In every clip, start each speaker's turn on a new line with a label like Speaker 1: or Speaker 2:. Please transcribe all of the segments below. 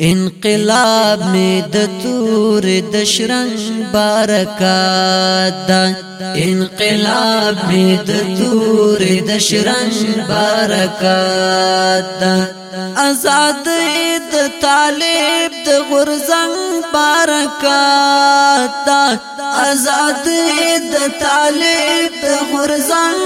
Speaker 1: انقلاب می د تور د شرنګ برکات انقلاب می د تور د شرنګ برکات آزاد د طالب د غرزنګ برکات آزاد د طالب د غرزنګ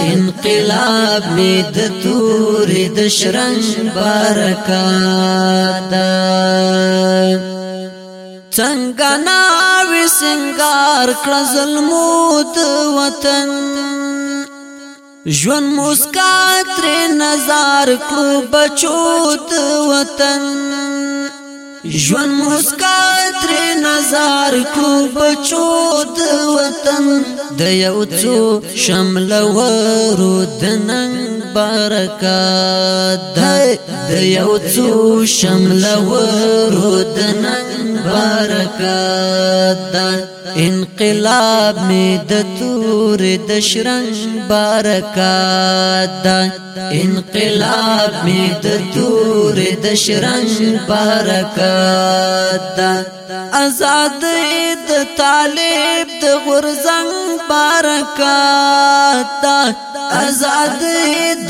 Speaker 1: انقلاب می د تور د شرنګ برکات څنګه نا وسنګار کړه ظلموت وطن ژوند مسکا تر نظر کړو بچوت وطن ژوند مسکا تر نظر کو بچو د وطن د یو څو شمل ورو د نن برکات د یو څو شمل ورو د نن برکات انقلاب می د تور د شرنګ برکات انقلاب می د تور د شرنګ برکات آزاد د طالب د غرزنګ برکات آزاد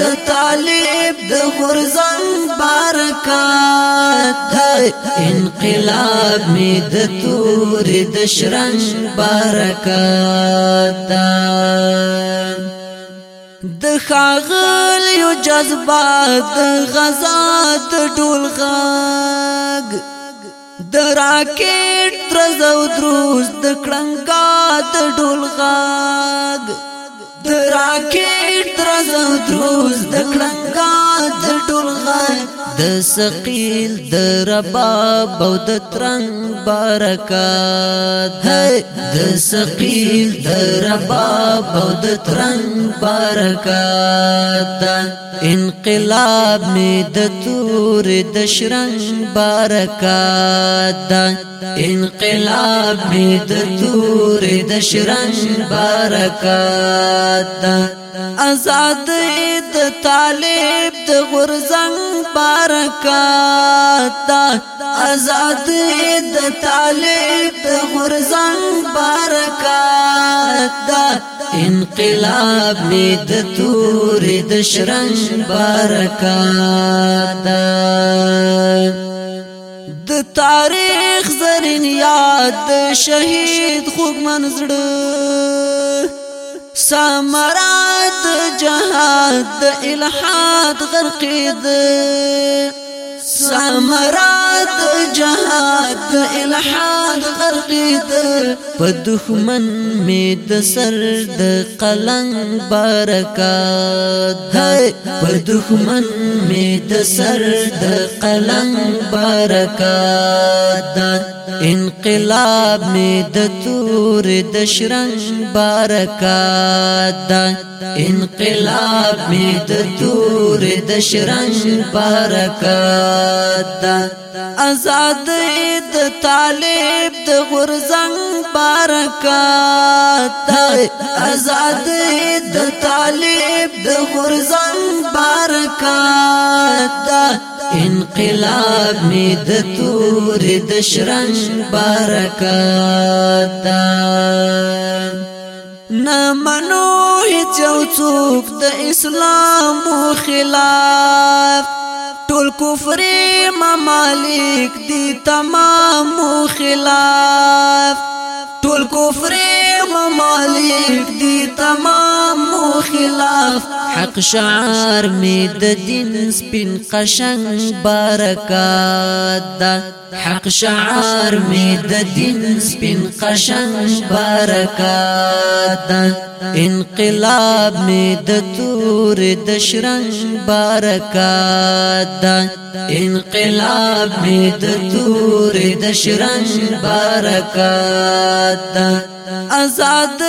Speaker 1: د طالب د غرزنګ برکات طاقت انقلاب می د تور د شرنګ برکات د خاغل یو جذبات غزات ټول خاغ د راکټ تر زو دروز د کړنګات ټول خاغ د راکټ تر زو دروز د کړنګات ټول خاغ د سقیل د رباب او د ترنګ برکات د سقیل د رباب او د ترنګ برکات انقلاب می د تور د شرنګ برکات انقلاب می د تور د شرنګ برکات آزاد طالب د غرزنګ برکات آزاد د طالب د غرزنګ برکات انقلاب می د تور د شرنګ برکات د تاریخ زرین یاد شهید خوګمن زړه سمرات جهاد الحاد غرقيد سمرات جہاد الحادن میں سرد قلنگ بارکات دخمن میں سرد قلنگ بارکات انقلاب میں دور دش رن برکاد انقلاب میں دور دشرنگ بارکات آزاد د طالب د غرزنګ برکات آزاد د طالب د غرزنګ برکات انقلاب می د تور د شرنج برکات نمنو هیڅ څوک د اسلام خلاف ټول کفر ممالک دي تمام خلاف ټول کفر ممالک دي تمام خلاف حق شعار می د دین سپین قشنگ برکات حق شعار ميد الدين دین سپین قشن برکات انقلاب ميد تور دشرن شرنګ انقلاب ميد تور دشرن شرنګ آزاد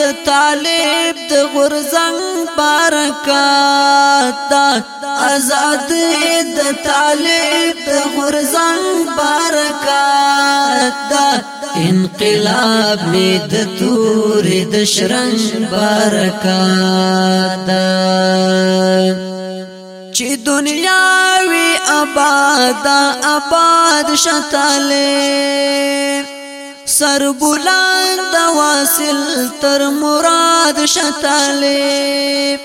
Speaker 1: د طالب د غرزنګ برکات آزاد د طالب د غرزنګ برکات انقلاب می د تور د شرنګ برکات چې دنیا وی آباد آباد شتاله سر بلند واصل تر مراد شتالی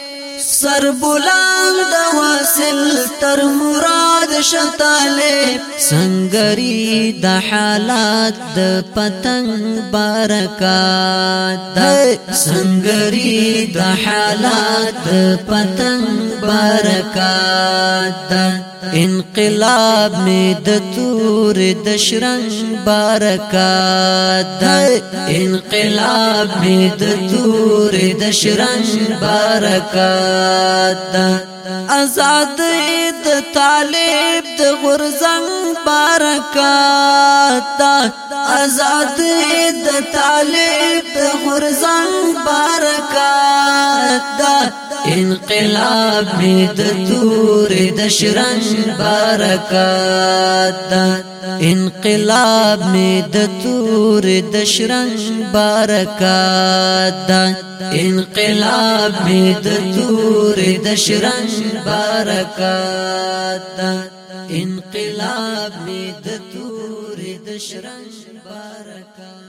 Speaker 1: سر بلند واصل تر مراد شتالی سنگری د حالات د پتنگ برکات سنگری د حالات د پتنگ برکات انقلاب می د تور د شرنګ برکات انقلاب می د تور د شرنګ برکات آزاد د طالب د غرزنګ برکات تا آزاد د طالب غرزان برکات دا انقلاب د تور د شرن برکات دا انقلاب می د تور د شرن برکات دا انقلاب می د تور د شرن برکات دا انقلاب می د تور شرنگ بارکا